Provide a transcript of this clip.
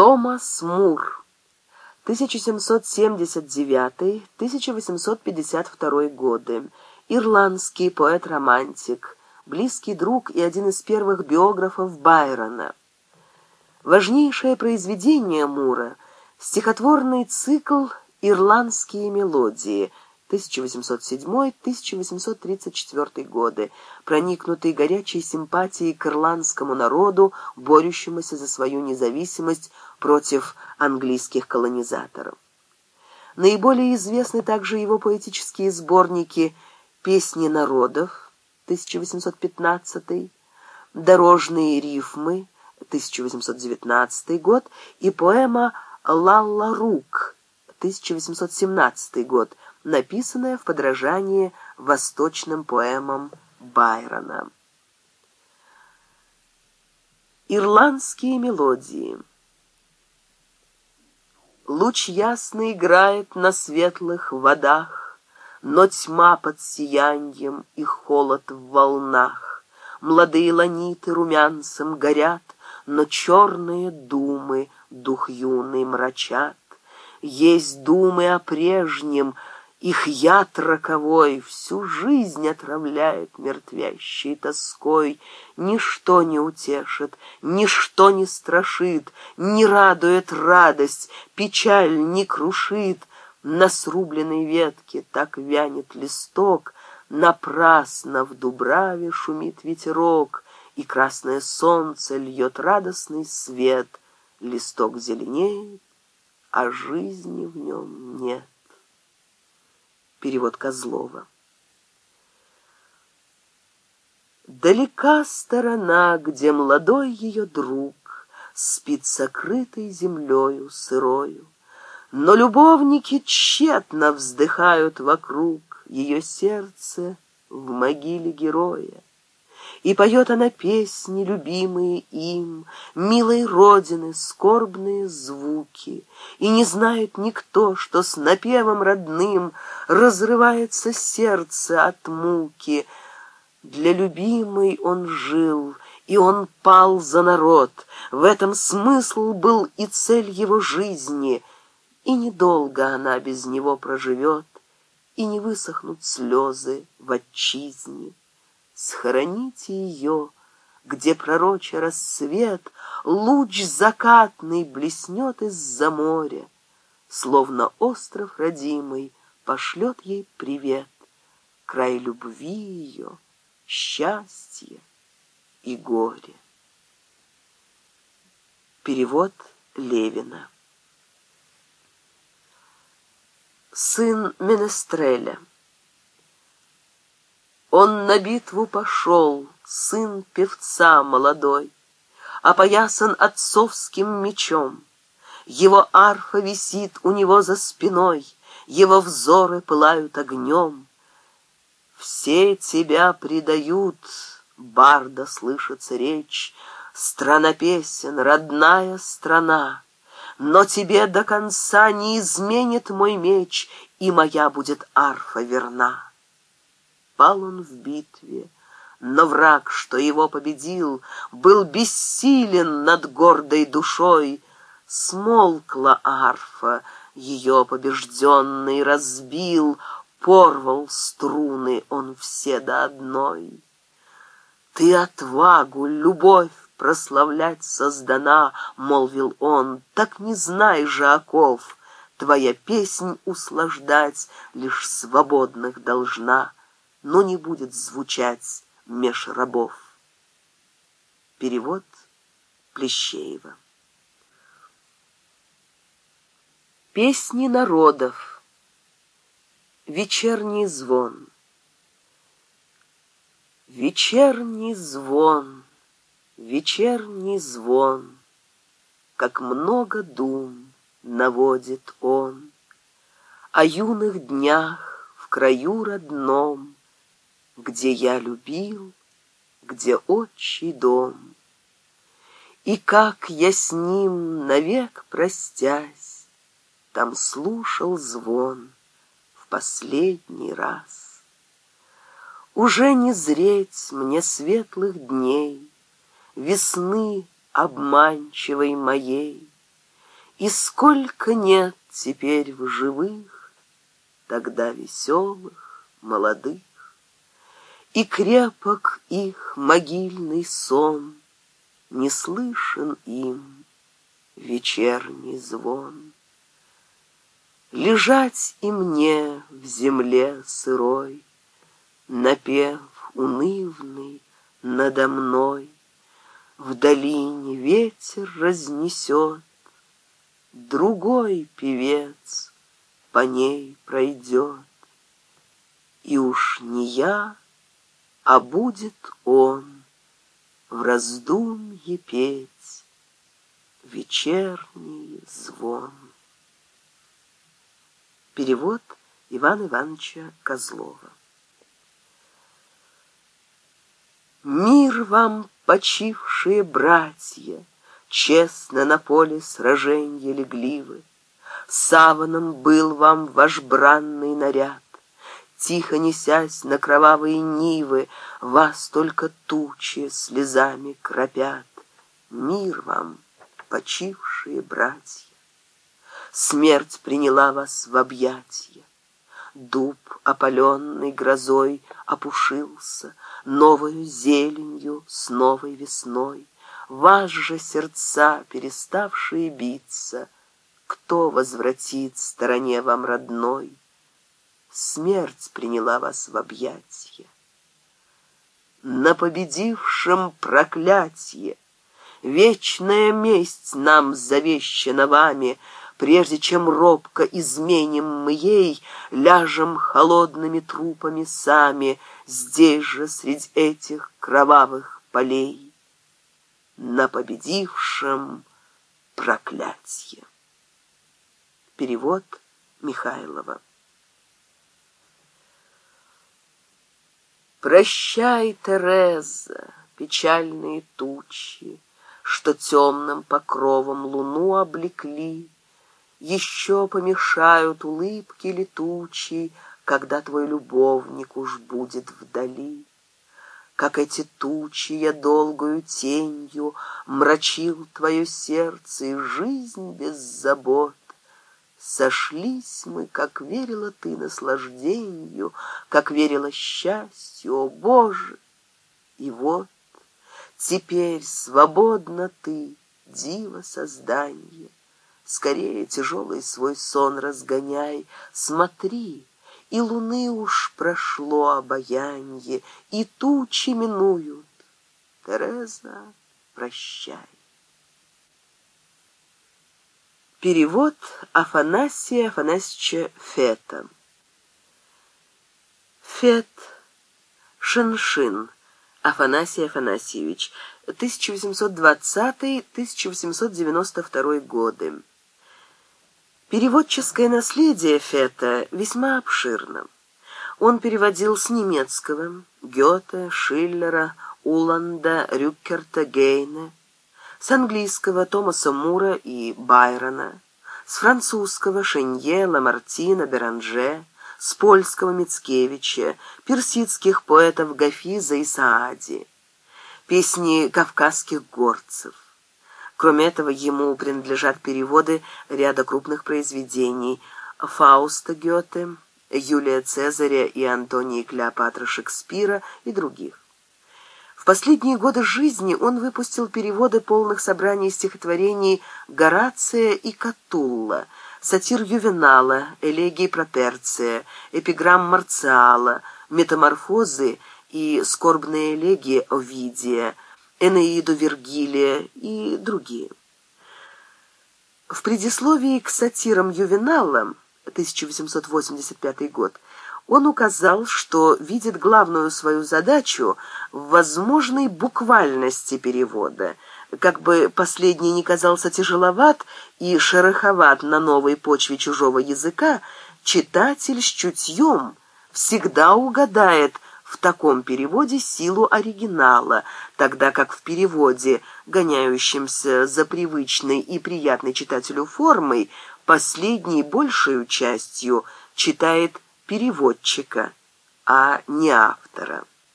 Томас Мур, 1779-1852 годы, ирландский поэт-романтик, близкий друг и один из первых биографов Байрона. Важнейшее произведение Мура – стихотворный цикл «Ирландские мелодии», 1807-1834 годы, проникнутый горячей симпатией к ирландскому народу, борющемуся за свою независимость против английских колонизаторов. Наиболее известны также его поэтические сборники «Песни народов» 1815, «Дорожные рифмы» 1819 год и поэма «Лалла Рук» 1817 год – написанная в подражании восточным поэмам Байрона. Ирландские мелодии Луч ясно играет на светлых водах, Но тьма под сияньем и холод в волнах. Младые ланиты румянцем горят, Но черные думы дух юный мрачат. Есть думы о прежнем — их яд роковой всю жизнь отравляет мертвящей тоской. Ничто не утешит, ничто не страшит, не радует радость, печаль не крушит. На срубленной ветке так вянет листок, напрасно в дубраве шумит ветерок, и красное солнце льет радостный свет. Листок зеленеет, а жизни в нем нет. Перевод Козлова. Далека сторона, где молодой ее друг Спит сокрытой землею сырою, Но любовники тщетно вздыхают вокруг Ее сердце в могиле героя. И поет она песни, любимые им, Милой Родины скорбные звуки, И не знает никто, что с напевом родным Разрывается сердце от муки. Для любимой он жил, и он пал за народ, В этом смысл был и цель его жизни, И недолго она без него проживет, И не высохнут слезы в отчизне схороните ее, где пророчий рассвет, луч закатный блеснет из-за моря, словно остров родимый пошлет ей привет, край любви ее, счастье и горе. Перевод Левина Сын Менестреля он на битву пошел, сын певца молодой, Опоясан отцовским мечом. Его арфа висит у него за спиной, Его взоры пылают огнем. Все тебя предают, барда слышится речь, Страна песен, родная страна. Но тебе до конца не изменит мой меч, И моя будет арфа верна пал он в битве. Но враг, что его победил, был бессилен над гордой душой. Смолкла арфа, ее побежденный разбил, порвал струны он все до одной. Ты отвагу, любовь прославлять создана, молвил он, так не знай же оков, твоя песнь услаждать лишь свободных должна но не будет звучать меж рабов. Перевод Плещеева. Песни народов. Вечерний звон. Вечерний звон, вечерний звон, Как много дум наводит он О юных днях в краю родном, где я любил, где отчий дом. И как я с ним, навек простясь, там слушал звон в последний раз. Уже не зреть мне светлых дней, весны обманчивой моей, И сколько нет теперь в живых, тогда веселых, молодых. И крепок их могильный сон, Не слышен им вечерний звон. Лежать и мне в земле сырой, Напев унывный надо мной, В долине ветер разнесет, Другой певец по ней пройдет. И уж не я а будет он в раздумье петь вечерний звон. Перевод Ивана Ивановича Козлова. Мир вам, почившие братья, Честно на поле сраженья легли вы, Саваном был вам ваш бранный наряд тихо несясь на кровавые нивы, вас только тучи слезами кропят. Мир вам, почившие братья! Смерть приняла вас в объятья. Дуб, опаленный грозой, опушился Новою зеленью с новой весной. Вас же сердца, переставшие биться, Кто возвратит стороне вам родной? смерть приняла вас в объятья. На победившем проклятие, вечная месть нам завещана вами, прежде чем робко изменим мы ей, ляжем холодными трупами сами, здесь же, среди этих кровавых полей. На победившем проклятье. Перевод Михайлова. Прощай, Тереза, печальные тучи, Что темным покровом луну облекли, Еще помешают улыбки летучие, Когда твой любовник уж будет вдали. Как эти тучи я долгую тенью Мрачил твое сердце и жизнь без забот. Сошлись мы, как верила ты наслаждению, как верила счастью, о Боже! И вот теперь свободна ты, диво создание. Скорее тяжелый свой сон разгоняй, смотри, и луны уж прошло обаянье, и тучи минуют. Тереза, прощай. Перевод Афанасия Афанасьевича Фета. Фет Шиншин Афанасий Афанасьевич, 1820-1892 годы. Переводческое наследие Фета весьма обширно. Он переводил с немецкого Гёте, Шиллера, Уланда, Рюккерта, Гейне – с английского Томаса Мура и Байрона, с французского Шенье, Ламартина, Беранже, с польского Мицкевича, персидских поэтов Гафиза и Саади, песни кавказских горцев. Кроме этого, ему принадлежат переводы ряда крупных произведений Фауста Гёте, Юлия Цезаря и Антонии Клеопатра Шекспира и других. В последние годы жизни он выпустил переводы полных собраний стихотворений «Горация» и «Катулла», сатир Ювенала, элегии Проперция, эпиграмм Марциала, метаморфозы и скорбные элегии Овидия, Энеиду Вергилия и другие. В предисловии к сатирам Ювенала 1885 год он указал, что видит главную свою задачу в возможной буквальности перевода. Как бы последний не казался тяжеловат и шероховат на новой почве чужого языка, читатель с чутьем всегда угадает в таком переводе силу оригинала, тогда как в переводе, гоняющемся за привычной и приятной читателю формой, последний большую частью читает переводчика, а не автора.